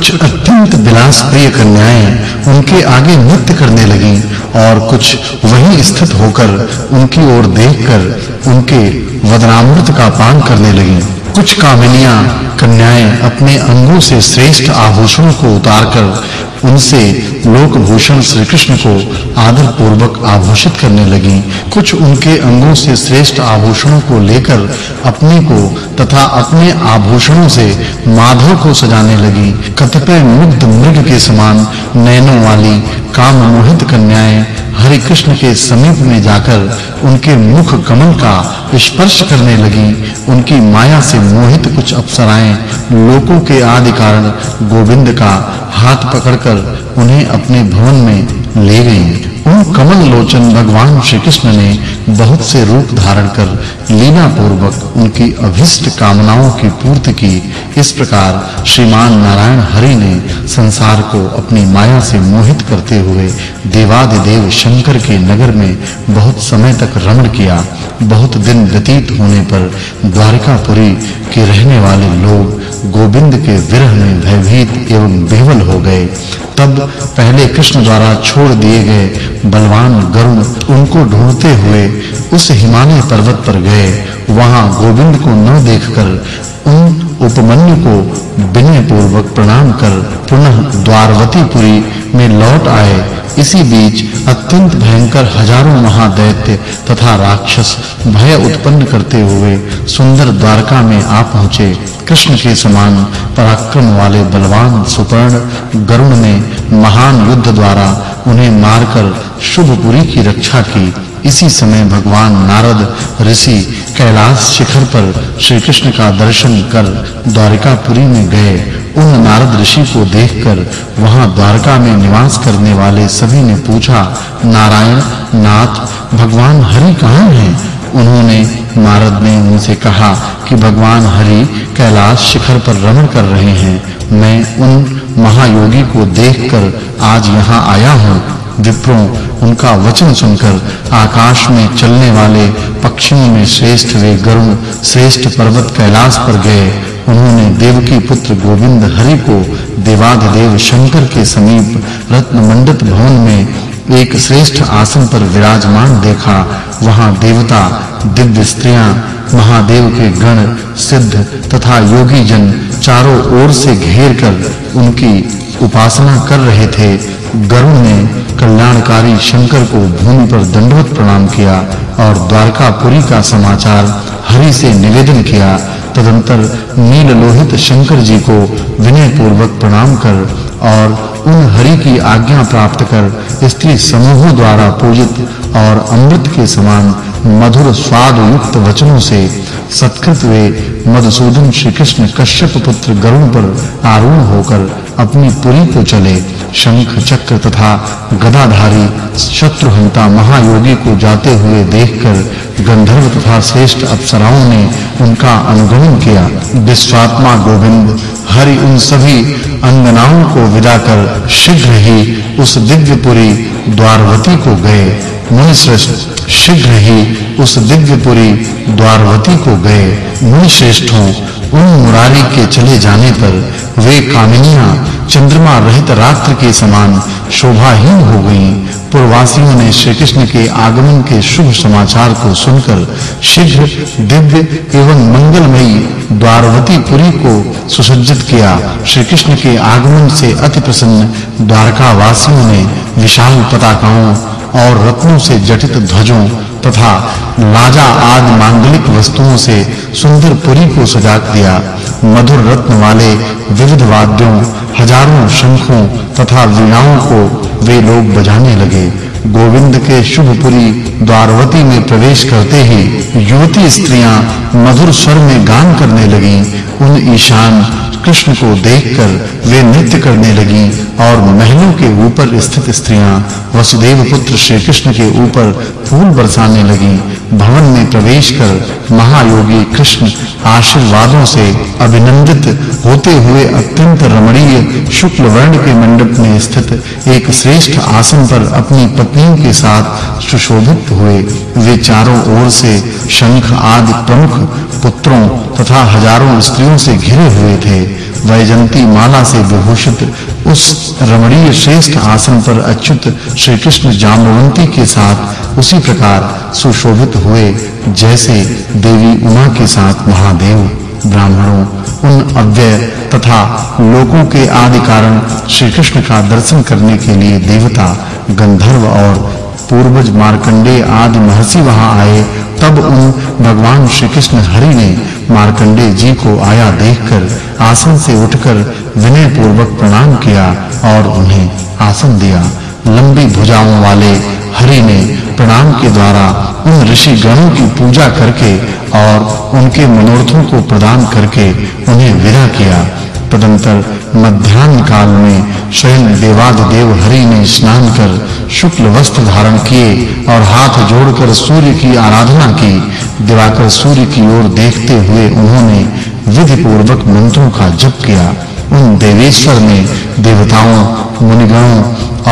कुछ अत्यंत विलास प्रिय कन्याएँ उनके आगे नृत्य करने लगी और कुछ वहीं स्थित होकर उनकी ओर देखकर उनके वदनामृत का पान करने लगीं। कुछ कामिनियाँ कन्याएँ अपने अंगों से श्रेष्ठ आभूषणों को उतारकर उनसे लोक भूषण श्री कृष्ण को आदर पूर्वक आभूषित करने लगी। कुछ उनके अंगों से श्रेष्ठ आभूषणों को लेकर अपने को तथा अपने आभूषणों से माधव को सजाने लगी। कतिपय मुग्ध मृग के समान नैनों वाली काम मोहित कन्याएँ हरि कृष्ण के समीप में जाकर उनके मुख कमल का स्पर्श करने लगी। उनकी माया से मोहित कुछ अप्सराएँ लोकों के आदि कारण गोविंद का हाथ पकड़कर उन्हें अपने भवन में ले गईं। उन कमल लोचन भगवान श्री कृष्ण ने बहुत से रूप धारण कर लीला पूर्वक उनकी अभिष्ट कामनाओं की पूर्ति की। इस प्रकार श्रीमान नारायण हरि ने संसार को अपनी माया से मोहित करते हुए देवादिदेव शंकर के नगर में बहुत समय तक रमण किया। बहुत दिन व्यतीत होने पर द्वारकापुरी के रहने वाले लोग गोविंद के विरह में भयभीत एवं बेवल हो गए। तब पहले कृष्ण द्वारा छोड़ दिए गए बलवान गरुण उनको ढूंढते हुए उस हिमालय पर्वत पर गए। वहाँ गोविंद को न देखकर उन उपमन्यु को विनय पूर्वक प्रणाम कर पुनः द्वारवतीपुरी में लौट आए। इसी बीच अत्यंत भयंकर हज़ारों महादैत्य तथा राक्षस भय उत्पन्न करते हुए सुंदर द्वारका में आ पहुँचे। कृष्ण के समान पराक्रम वाले बलवान सुपर्ण गरुण ने महान युद्ध द्वारा उन्हें मारकर शुभपुरी की रक्षा की। इसी समय भगवान नारद ऋषि कैलाश शिखर पर श्री कृष्ण का दर्शन कर द्वारिकापुरी में गए, उन नारद ऋषि को देखकर वहाँ द्वारका में निवास करने वाले सभी ने पूछा, नारायण, नाथ, भगवान हरि कहाँ हैं? उन्होंने नारद ने उनसे कहा कि, भगवान हरि कैलाश शिखर पर रमण कर रहे हैं। मैं उन महायोगी को देखकर आज यहाँ आया हूँ। विप्रों, उनका वचन सुनकर आकाश में चलने वाले पक्षियों में श्रेष्ठ वे गरुण, श्रेष्ठ पर्वत कैलाश पर गए। उन्होंने देवकी पुत्र गोविंद हरि को देवाधिदेव शंकर के समीप रत्न मंडित भवन में एक श्रेष्ठ आसन पर विराजमान देखा। वहाँ देवता, दिव्य स्त्रियाँ, महादेव के गण, सिद्ध तथा योगी जन चारों ओर से घेर कर उनकी उपासना कर रहे थे। गरुड़ ने कल्याणकारी शंकर को भूमि पर दंडवत प्रणाम किया और द्वारकापुरी का समाचार हरि से निवेदन किया तदंतर नील लोहित शंकर जी को विनय पूर्वक प्रणाम कर और उन हरि की आज्ञा प्राप्त कर स्त्री समूहों द्वारा पूजित और अमृत के समान मधुर स्वाद युक्त वचनों से सत्कृत वे मधुसूदन श्री कृष्ण कश्यप पुत्र गरुड़ पर आरूढ़ होकर अपनी पुरी को चले शंख, चक्र तथा गदाधारी शत्रुहंता महायोगी को जाते हुए देखकर गंधर्व तथा श्रेष्ठ अप्सराओं ने उनका अनुगमन किया। विश्वात्मा गोविंद, हरि उन सभी अंगनाओं को विदा कर शीघ्र ही उस दिव्यपुरी द्वारवती को गए। मुनि श्रेष्ठ शीघ्र ही उस दिव्यपुरी द्वारवती को गए। मुनि श्रेष्ठों उन मुरारी के चले जाने पर वे कामिनियाँ चंद्रमा रहित रात्र के समान शोभाहीन हो गईं। पूर्ववासियों ने श्री कृष्ण के आगमन के शुभ समाचार को सुनकर शीघ्र दिव्य एवं मंगलमयी द्वारवती पुरी को सुसज्जित किया। श्री कृष्ण के आगमन से अति प्रसन्न द्वारका वासियों ने विशाल पताकाओं और रत्नों से जटित ध्वजों तथा लाजा आदि मांगलिक वस्तुओं से सुंदर पुरी को सजा दिया। मधुर रत्न वाले विविध वाद्यों, हज़ारों शंखों तथा वीणाओं को वे लोग बजाने लगे। गोविंद के शुभपुरी द्वारवती में प्रवेश करते ही युवती स्त्रियाँ मधुर स्वर में गान करने लगीं। उन ईशान कृष्ण को देखकर वे नृत्य करने लगी और महलों के ऊपर स्थित स्त्रियाँ, वसुदेव पुत्र श्री कृष्ण के ऊपर फूल बरसाने लगी। भवन में प्रवेश कर महायोगी कृष्ण आशीर्वादों से अभिनंदित होते हुए अत्यंत रमणीय शुक्ल वर्ण के मंडप में स्थित एक श्रेष्ठ आसन पर अपनी पत्नियों के साथ सुशोभित हुए। वे चारों ओर से शंख आदि प्रमुख पुत्रों तथा हज़ारों स्त्रियों से घिरे हुए थे। वैजंती माला से विभूषित उस रमणीय श्रेष्ठ आसन पर अच्युत श्री कृष्ण जाम्बवंती के साथ उसी प्रकार सुशोभित हुए, जैसे देवी उमा के साथ महादेव, ब्राह्मणों, उन अव्यय तथा लोकों के आदि कारण श्री कृष्ण का दर्शन करने के लिए देवता, गंधर्व और पूर्वज मार्कंडेय आदि महर्षि वहाँ आए, तब उन भगवान श्री कृष्ण हरि ने मार्कंडेय जी को आया देखकर आसन से उठकर विनय पूर्वक प्रणाम किया और उन्हें आसन दिया। लंबी भुजाओं वाले हरि ने प्रणाम के द्वारा उन ऋषि गणों की पूजा करके और उनके मनोरथों को प्रदान करके उन्हें विदा किया। तदंतर मध्यान्ह काल में स्वयं देवादिदेव हरि ने स्नान कर शुक्ल वस्त्र धारण किए और हाथ जोड़कर सूर्य की आराधना की, दिवाकर सूर्य की ओर देखते हुए उन्होंने विधि पूर्वक मंत्रों का जप किया। उन देवेश्वर ने देवताओं, मुनिगणों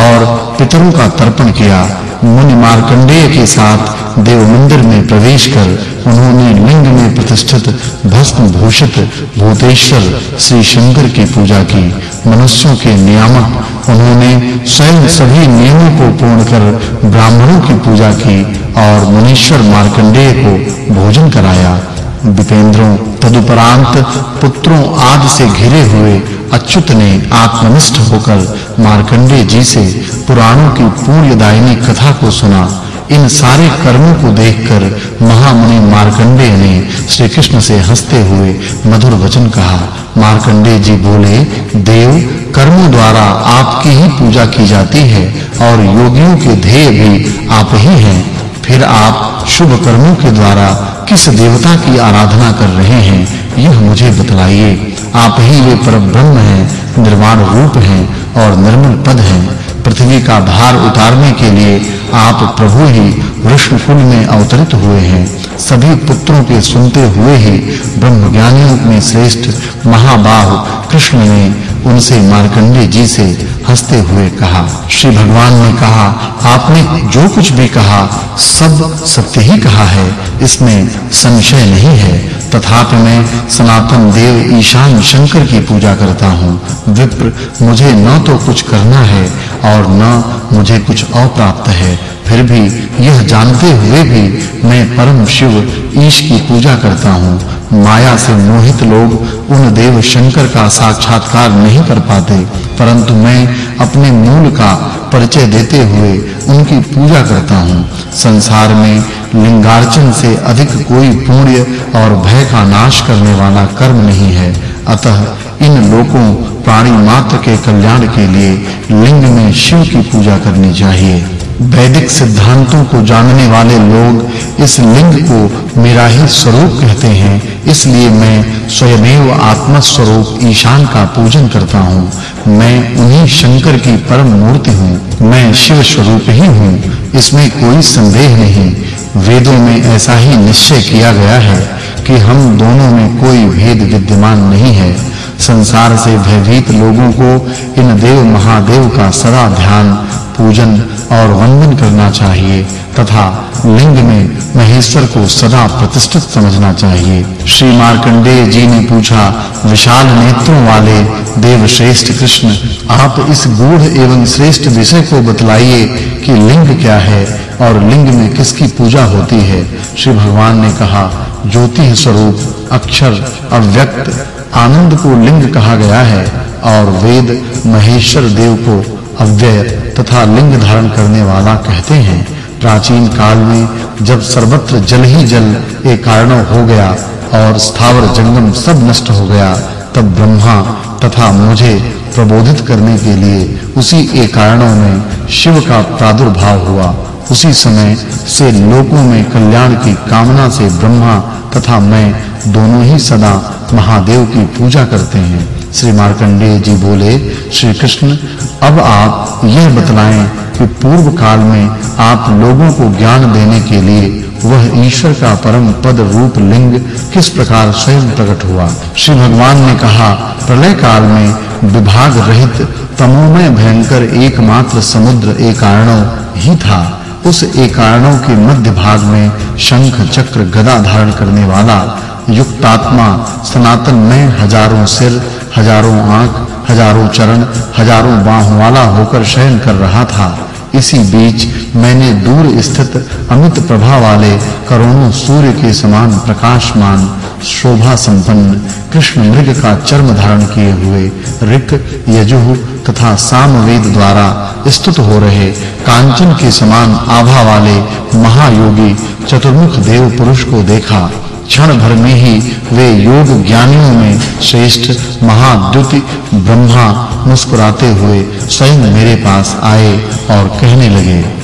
और पितरों का तर्पण किया। मुनि मार्कंडेय के साथ देव मंदिर में प्रवेश कर उन्होंने लिंग में प्रतिष्ठित भस्म भूषित भूतेश्वर श्री शंकर की पूजा की। मनुष्यों के नियामक उन्होंने स्वयं सभी नियमों को पूर्ण कर ब्राह्मणों की पूजा की और मुनीश्वर मार्कंडेय को भोजन कराया। विपेंद्रों तदुपरांत पुत्रों आदि से घिरे हुए अच्युत ने आत्मनिष्ठ होकर मार्कंडेय जी से पुराणों की पूर्णदायिनी कथा को सुना। इन सारे कर्मों को देखकर महामुनि मार्कंडेय ने श्री कृष्ण से हँसते हुए मधुर वचन कहा मार्कंडेय जी बोले, देव, कर्मों द्वारा आपकी ही पूजा की जाती है और योगियों के ध्येय भी आप ही हैं। फिर आप शुभ कर्मों के द्वारा किस देवता की आराधना कर रहे हैं, यह मुझे बतलाइए। आप ही वे परब्रह्म हैं, निर्वाण रूप हैं और निर्मल पद हैं। पृथ्वी का भार उतारने के लिए आप प्रभु ही विष्णुकुल में अवतरित हुए हैं। सभी पुत्रों के सुनते हुए ही ब्रह्मज्ञानियों में श्रेष्ठ महाबाहु कृष्ण ने उनसे मार्कंडेय जी से हँसते हुए कहा, श्री भगवान ने कहा, आपने जो कुछ भी कहा, सब सत्य ही कहा है। इसमें संशय नहीं है। तथापि मैं सनातन देव ईशान शंकर की पूजा करता हूँ। विप्र, मुझे न तो कुछ करना है और न मुझे कुछ अप्राप्त है। फिर भी यह जानते हुए भी मैं परम शिव ईश की पूजा करता हूँ। माया से मोहित लोग उन देव शंकर का साक्षात्कार नहीं कर पाते, परंतु मैं अपने मूल का परिचय देते हुए उनकी पूजा करता हूँ। संसार में लिंगार्चन से अधिक कोई पुण्य और भय का नाश करने वाला कर्म नहीं है। अतः इन लोगों, प्राणी मात्र के कल्याण के लिए लिंग में शिव की पूजा करनी चाहिए। वैदिक सिद्धांतों को जानने वाले लोग इस लिंग को मेरा ही स्वरूप कहते हैं। इसलिए मैं स्वयमेव आत्मा स्वरूप ईशान का पूजन करता हूँ। मैं उन्हीं शंकर की परम मूर्ति हूँ। मैं शिव स्वरूप ही हूँ। इसमें कोई संदेह नहीं। वेदों में ऐसा ही निश्चय किया गया है कि हम दोनों में कोई भेद विद्यमान नहीं है। संसार से भयभीत लोगों को इन देव महादेव का सदा ध्यान पूजन और वंदन करना चाहिए तथा लिंग में महेश्वर को सदा प्रतिष्ठित समझना चाहिए। श्री मार्कंडेय जी ने पूछा, विशाल नेत्रों वाले देव श्रेष्ठ कृष्ण, आप इस गूढ़ एवं श्रेष्ठ विषय को बतलाइए कि लिंग क्या है और लिंग में किसकी पूजा होती है? श्री भगवान ने कहा, ज्योति स्वरूप, अक्षर अव्यक्त, आनंद को लिंग कहा गया है और वेद महेश्वर देव को अव्यय तथा लिंग धारण करने वाला कहते हैं, प्राचीन काल में जब सर्वत्र जल ही जल एक कारण हो गया और स्थावर जंगम सब नष्ट हो गया, तब ब्रह्मा तथा मुझे प्रबोधित करने के लिए उसी एक कारणों में शिव का प्रादुर्भाव हुआ। उसी समय से लोकों में कल्याण की कामना से ब्रह्मा तथा मैं दोनों ही सदा महादेव की पूजा करते हैं। श्री मार्कंडेय जी बोले, श्री कृष्ण, अब आप यह बतलाएँ कि पूर्व काल में आप लोगों को ज्ञान देने के लिए वह ईश्वर का परम पद रूप लिंग किस प्रकार स्वयं प्रकट हुआ? श्री भगवान ने कहा, प्रलय काल में विभाग रहित तमोमय भयंकर एकमात्र समुद्र एकारणों ही था। उस एकारणों के मध्य भाग में शंख, चक्र, गदा धारण करने वाला युक्तात्मा सनातन में हज़ारों सिर हज़ारों आँख, हज़ारों चरण, हज़ारों बाहों वाला होकर शयन कर रहा था। इसी बीच मैंने दूर स्थित अमित प्रभा वाले करोड़ों सूर्य के समान प्रकाशमान शोभा संपन्न कृष्ण मृग का चर्म धारण किए हुए ऋक, यजुः तथा सामवेद द्वारा स्तुत हो रहे कांचन के समान आभा वाले महायोगी चतुर्मुख देव पुरुष को देखा। क्षण भर में ही वे योग ज्ञानियों में श्रेष्ठ महाद्युति ब्रह्मा मुस्कुराते हुए स्वयं मेरे पास आए और कहने लगे